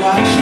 watch.